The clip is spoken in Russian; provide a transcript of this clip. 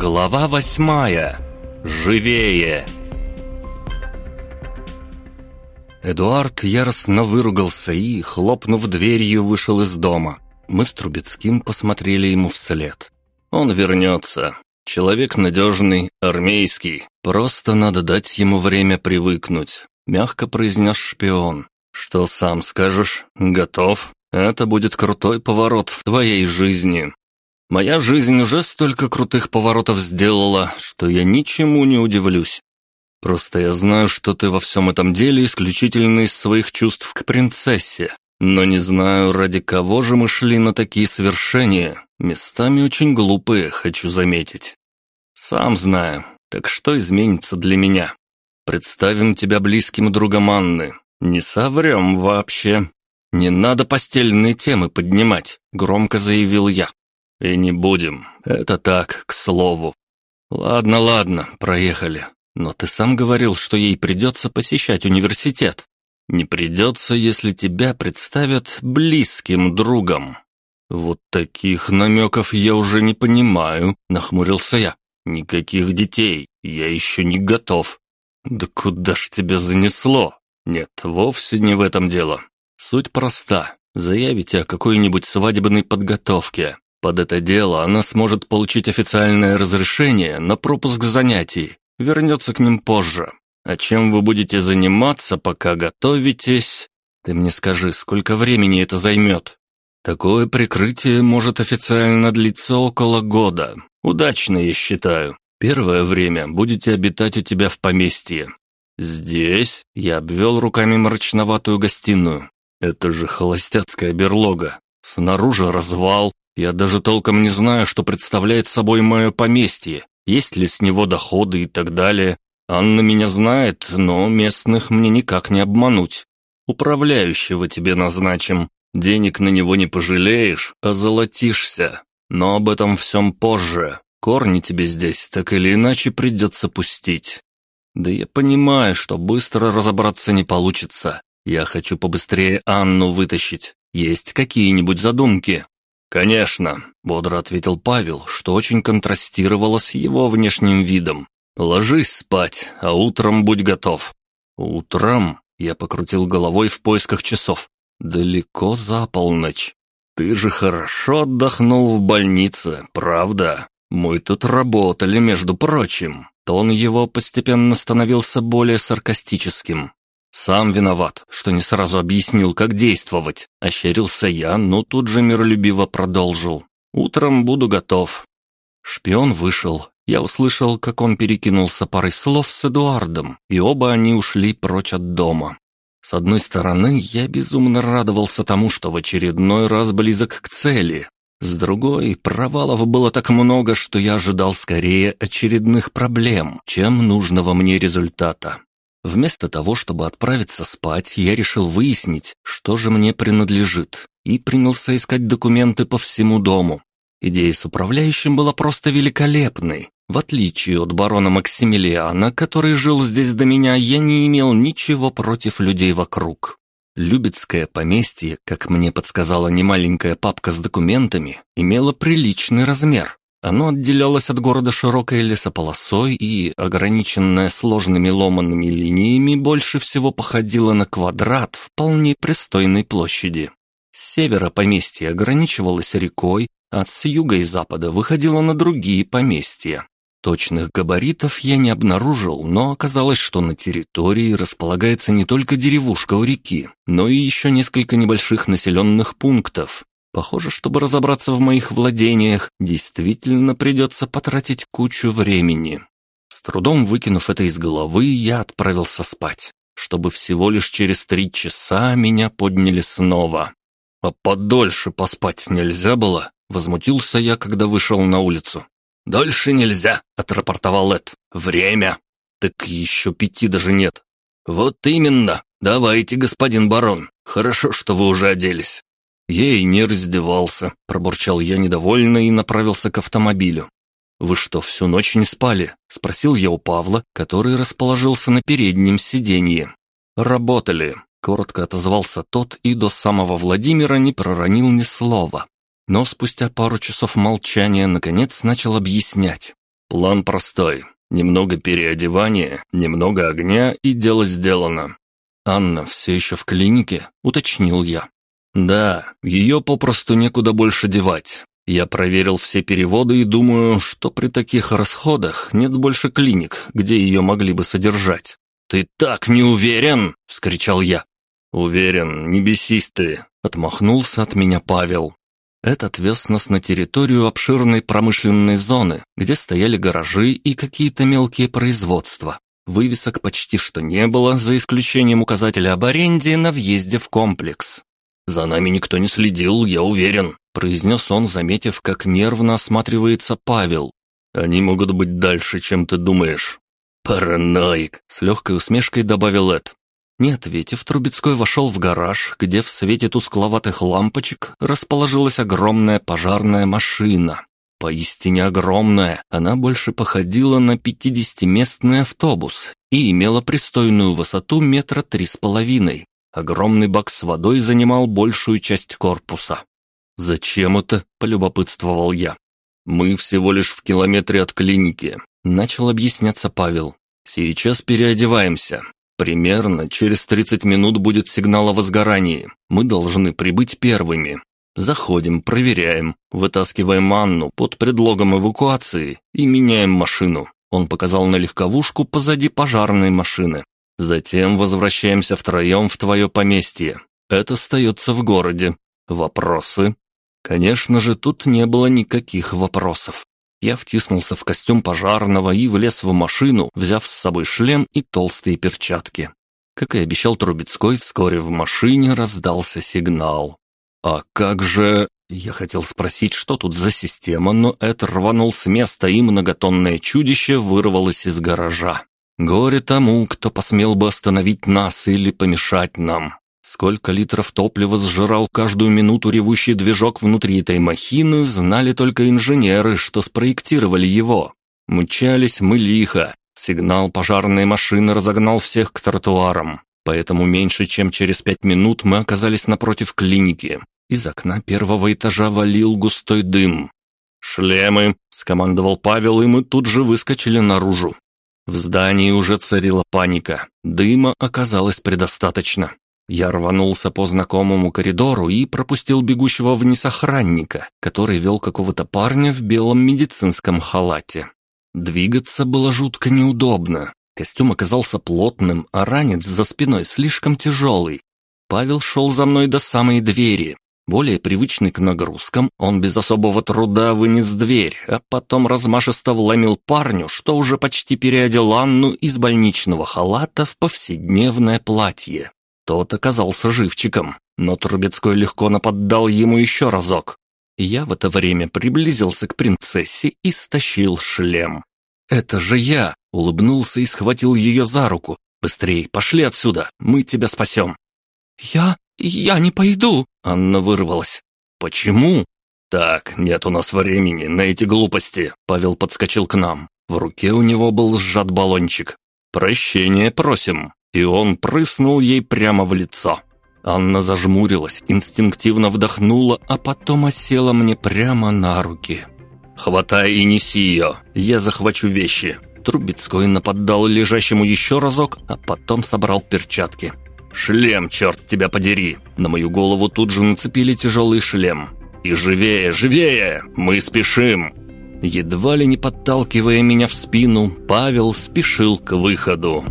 Глава восьмая. Живее. Эдуард яростно выругался и, хлопнув дверью, вышел из дома. Мы с Трубецким посмотрели ему вслед. Он вернется. Человек надежный, армейский. Просто надо дать ему время привыкнуть. Мягко произнес шпион. Что сам скажешь? Готов? Это будет крутой поворот в твоей жизни. Моя жизнь уже столько крутых поворотов сделала, что я ничему не удивлюсь. Просто я знаю, что ты во всем этом деле исключительно из своих чувств к принцессе, но не знаю, ради кого же мы шли на такие свершения. Местами очень глупые, хочу заметить. Сам знаю. Так что изменится для меня? Представим тебя близким другом Анны. Не соврем вообще. Не надо постельные темы поднимать, громко заявил я. «И не будем. Это так, к слову». «Ладно, ладно, проехали. Но ты сам говорил, что ей придется посещать университет. Не придется, если тебя представят близким другом». «Вот таких намеков я уже не понимаю», — нахмурился я. «Никаких детей, я еще не готов». «Да куда ж тебя занесло?» «Нет, вовсе не в этом дело. Суть проста. Заявите о какой-нибудь свадебной подготовке. Под это дело она сможет получить официальное разрешение на пропуск занятий, вернется к ним позже. А чем вы будете заниматься, пока готовитесь? Ты мне скажи, сколько времени это займет? Такое прикрытие может официально длиться около года. Удачно, я считаю. Первое время будете обитать у тебя в поместье. Здесь я обвел руками мрачноватую гостиную. Это же холостяцкая берлога. Снаружи развал, я даже толком не знаю, что представляет собой мое поместье, есть ли с него доходы и так далее. Анна меня знает, но местных мне никак не обмануть. Управляющего тебе назначим. Денег на него не пожалеешь, а золотишься. Но об этом всем позже. Корни тебе здесь так или иначе придется пустить. Да я понимаю, что быстро разобраться не получится. Я хочу побыстрее Анну вытащить. Есть какие-нибудь задумки? «Конечно», — бодро ответил Павел, что очень контрастировало с его внешним видом. «Ложись спать, а утром будь готов». «Утром?» — я покрутил головой в поисках часов. «Далеко за полночь. Ты же хорошо отдохнул в больнице, правда? Мы тут работали, между прочим». Тон его постепенно становился более саркастическим. «Сам виноват, что не сразу объяснил, как действовать», — ощерился я, но тут же миролюбиво продолжил. «Утром буду готов». Шпион вышел. Я услышал, как он перекинулся парой слов с Эдуардом, и оба они ушли прочь от дома. С одной стороны, я безумно радовался тому, что в очередной раз близок к цели. С другой, провалов было так много, что я ожидал скорее очередных проблем, чем нужного мне результата. Вместо того, чтобы отправиться спать, я решил выяснить, что же мне принадлежит, и принялся искать документы по всему дому. Идея с управляющим была просто великолепной. В отличие от барона Максимилиана, который жил здесь до меня, я не имел ничего против людей вокруг. Любецкое поместье, как мне подсказала немаленькая папка с документами, имело приличный размер. Оно отделялось от города широкой лесополосой и, ограниченное сложными ломанными линиями, больше всего походило на квадрат вполне пристойной площади. С севера поместье ограничивалось рекой, а с юга и запада выходило на другие поместья. Точных габаритов я не обнаружил, но оказалось, что на территории располагается не только деревушка у реки, но и еще несколько небольших населенных пунктов, Похоже, чтобы разобраться в моих владениях, действительно придется потратить кучу времени. С трудом выкинув это из головы, я отправился спать, чтобы всего лишь через три часа меня подняли снова. «А подольше поспать нельзя было?» — возмутился я, когда вышел на улицу. «Дольше нельзя», — отрапортовал Эд. «Время». «Так еще пяти даже нет». «Вот именно. Давайте, господин барон. Хорошо, что вы уже оделись. «Я и не раздевался», — пробурчал я недовольно и направился к автомобилю. «Вы что, всю ночь не спали?» — спросил я у Павла, который расположился на переднем сиденье. «Работали», — коротко отозвался тот и до самого Владимира не проронил ни слова. Но спустя пару часов молчания наконец начал объяснять. План простой. Немного переодевания, немного огня и дело сделано. Анна все еще в клинике, уточнил я. Да, ее попросту некуда больше девать. Я проверил все переводы и думаю, что при таких расходах нет больше клиник, где ее могли бы содержать. «Ты так не уверен!» — вскричал я. «Уверен, не бесись ты!» — отмахнулся от меня Павел. Этот вез нас на территорию обширной промышленной зоны, где стояли гаражи и какие-то мелкие производства. Вывесок почти что не было, за исключением указателя об аренде на въезде в комплекс. «За нами никто не следил, я уверен», — произнес он, заметив, как нервно осматривается Павел. «Они могут быть дальше, чем ты думаешь». «Параноик», — с легкой усмешкой добавил Эд. Не ответив, Трубецкой вошел в гараж, где в свете тускловатых лампочек расположилась огромная пожарная машина. Поистине огромная, она больше походила на пятидесятиместный автобус и имела пристойную высоту метра три с половиной. Огромный бак с водой занимал большую часть корпуса. «Зачем это?» – полюбопытствовал я. «Мы всего лишь в километре от клиники», – начал объясняться Павел. «Сейчас переодеваемся. Примерно через 30 минут будет сигнал о возгорании. Мы должны прибыть первыми. Заходим, проверяем, вытаскиваем Анну под предлогом эвакуации и меняем машину. Он показал на легковушку позади пожарной машины. Затем возвращаемся втроем в твое поместье. Это остается в городе. Вопросы? Конечно же, тут не было никаких вопросов. Я втиснулся в костюм пожарного и влез в машину, взяв с собой шлем и толстые перчатки. Как и обещал Трубецкой, вскоре в машине раздался сигнал. «А как же...» Я хотел спросить, что тут за система, но Эд рванул с места, и многотонное чудище вырвалось из гаража. Горе тому, кто посмел бы остановить нас или помешать нам. Сколько литров топлива сжирал каждую минуту ревущий движок внутри этой махины, знали только инженеры, что спроектировали его. Мчались мы лихо. Сигнал пожарной машины разогнал всех к тротуарам. Поэтому меньше чем через пять минут мы оказались напротив клиники. Из окна первого этажа валил густой дым. «Шлемы!» – скомандовал Павел, и мы тут же выскочили наружу. В здании уже царила паника. Дыма оказалось предостаточно. Я рванулся по знакомому коридору и пропустил бегущего вниз охранника, который вел какого-то парня в белом медицинском халате. Двигаться было жутко неудобно. Костюм оказался плотным, а ранец за спиной слишком тяжелый. Павел шел за мной до самой двери. Более привычный к нагрузкам, он без особого труда вынес дверь, а потом размашисто вломил парню, что уже почти переодел Анну из больничного халата в повседневное платье. Тот оказался живчиком, но Трубецкой легко наподдал ему еще разок. Я в это время приблизился к принцессе и стащил шлем. «Это же я!» — улыбнулся и схватил ее за руку. «Быстрей, пошли отсюда, мы тебя спасем!» «Я... я не пойду!» — Анна вырвалась. «Почему?» «Так, нет у нас времени на эти глупости», — Павел подскочил к нам. В руке у него был сжат баллончик. «Прощения просим». И он прыснул ей прямо в лицо. Анна зажмурилась, инстинктивно вдохнула, а потом осела мне прямо на руки. «Хватай и неси ее, я захвачу вещи». Трубецкой нападал лежащему еще разок, а потом собрал перчатки. «Шлем, черт тебя подери!» На мою голову тут же нацепили тяжелый шлем. «И живее, живее! Мы спешим!» Едва ли не подталкивая меня в спину, Павел спешил к выходу.